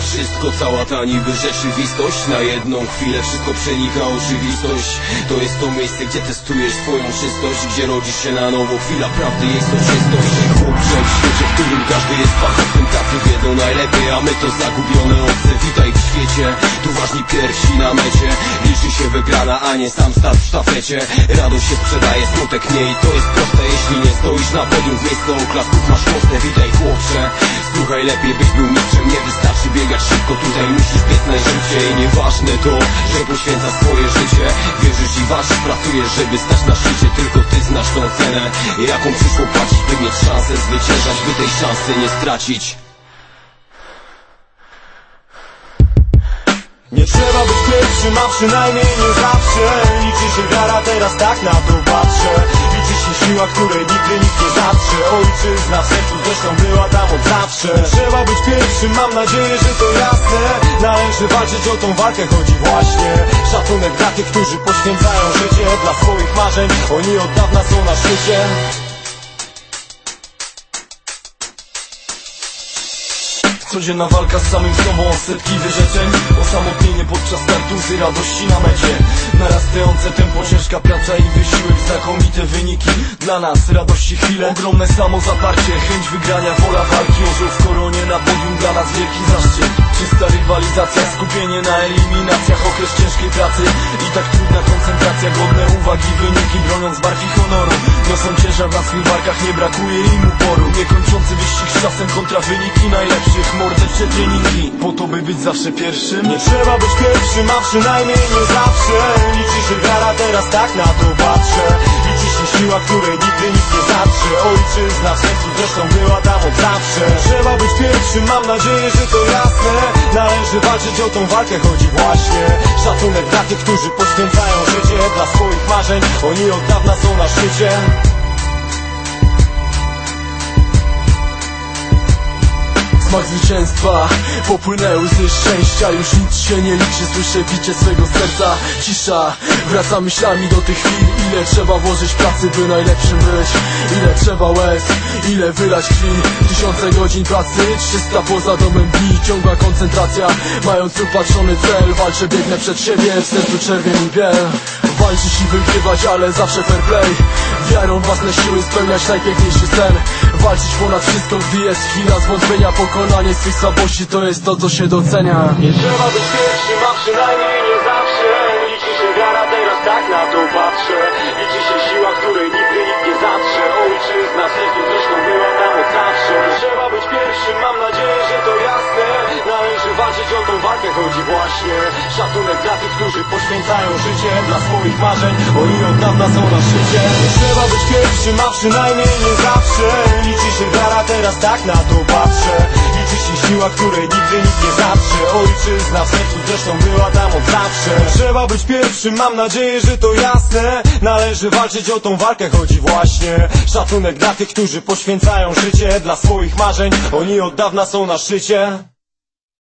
wszystko Cała ta niby rzeczywistość. Na jedną chwilę wszystko przenika oczywistość. To jest to miejsce, gdzie testujesz swoją czystość Gdzie rodzisz się na nowo, chwila prawdy jest soczystość Chłopcze w świecie, w którym każdy jest fachowcem Tacy wiedzą najlepiej, a my to zagubione obce. Witaj w świecie, tu ważni pierwsi na mecie. Liczy się wygrana, a nie sam start w sztafecie. Radość się sprzedaje, smutek nie i to jest proste. Jeśli nie stoisz na podium w miejscu oklasków masz chłopne Witaj chłopcze, słuchaj lepiej byś był mistrzem Nie wystarczy biegać szybko, tutaj musisz biec najszybciej Nieważne to, że poświęcasz swoje życie. Wierzysz i walczysz, pracujesz, żeby stać na szczycie. Tylko ty znasz tą cenę, jaką przyszło płacić By mieć szansę zwyciężać, by tej szansy nie stracić. Nie trzeba być pierwszym, a przynajmniej nie zawsze. Liczy się wiara, teraz tak na to patrzę się siła, której nigdy nikt nie zatrze Ojczyzna w sercu zresztą była tam od zawsze. Trzeba być pierwszym, mam nadzieję, że to jasne. Należy walczyć o tą walkę, chodzi właśnie. Szacunek dla tych, którzy poświęcają życie Dla swoich marzeń, oni od dawna są na szczycie Codzienna walka z samym sobą, setki wyrzeczeń. Osamotnienie podczas startu z radości na mecie. Narastające tempo, ciężka praca i wysiłek Znakomite wyniki. Dla nas, radości chwile. Ogromne samozaparcie, chęć wygrania, wola walki. Orzeł w koronie na podium, dla nas wielki zaszczyt. Czysta rywalizacja, skupienie na eliminacjach. Okres ciężkiej pracy. I tak trudna koncentracja. Godne uwagi, wyniki, broniąc barki honoru. Niosą ciężar na swych barkach, nie brakuje im uporu. Niekończący wyścig z czasem kontra wyniki najlepszych Mordeczne treningi, po to by być zawsze pierwszym. Nie trzeba być pierwszym, a przynajmniej nie zawsze. Liczy się wiara, teraz tak na to patrzę siła, której nigdy nikt nie zatrze Ojczyzna w sercu zresztą była tam od zawsze. Trzeba być pierwszym, mam nadzieję, że to jasne. Należy walczyć o tą walkę, chodzi właśnie. Szacunek dla tych, którzy poświęcają życie Dla swoich marzeń, oni od dawna są na szczycie Zwycięstwa, popłynęły łzy szczęścia Już nic się nie liczy, słyszę bicie swego serca. Cisza, wracam myślami do tych chwil Ile trzeba włożyć pracy, by najlepszym być. Ile trzeba łez, ile wylać krwi. Tysiące godzin pracy, 300 poza domem dni. Ciągła koncentracja, mając upatrzony cel. Walczę, biegnę przed siebie, w sercu czerwień i biel. Walczyć i wygrywać, ale zawsze fair play. Wiarą własne siły spełniać najpiękniejszy sen Walczyć ponad wszystko, gdy jest chwila zwątpienia. Pokonanie swych słabości to jest to, co się docenia. Nie trzeba być pierwszym, a przynajmniej nie zawsze. Liczy się wiara, teraz tak na to patrzę. Liczy się chodzi właśnie Szacunek dla tych, którzy poświęcają życie Dla swoich marzeń, oni od dawna są na szczycie. Trzeba być pierwszym, a przynajmniej nie zawsze. Liczy się wiara, teraz tak na to patrzę. Liczy się siła, której nigdy nikt nie zatrze Ojczyzna w sercu zresztą była tam od zawsze. Trzeba być pierwszym, mam nadzieję, że to jasne. Należy walczyć o tą walkę, chodzi właśnie. Szacunek dla tych, którzy poświęcają życie Dla swoich marzeń, oni od dawna są na szczycie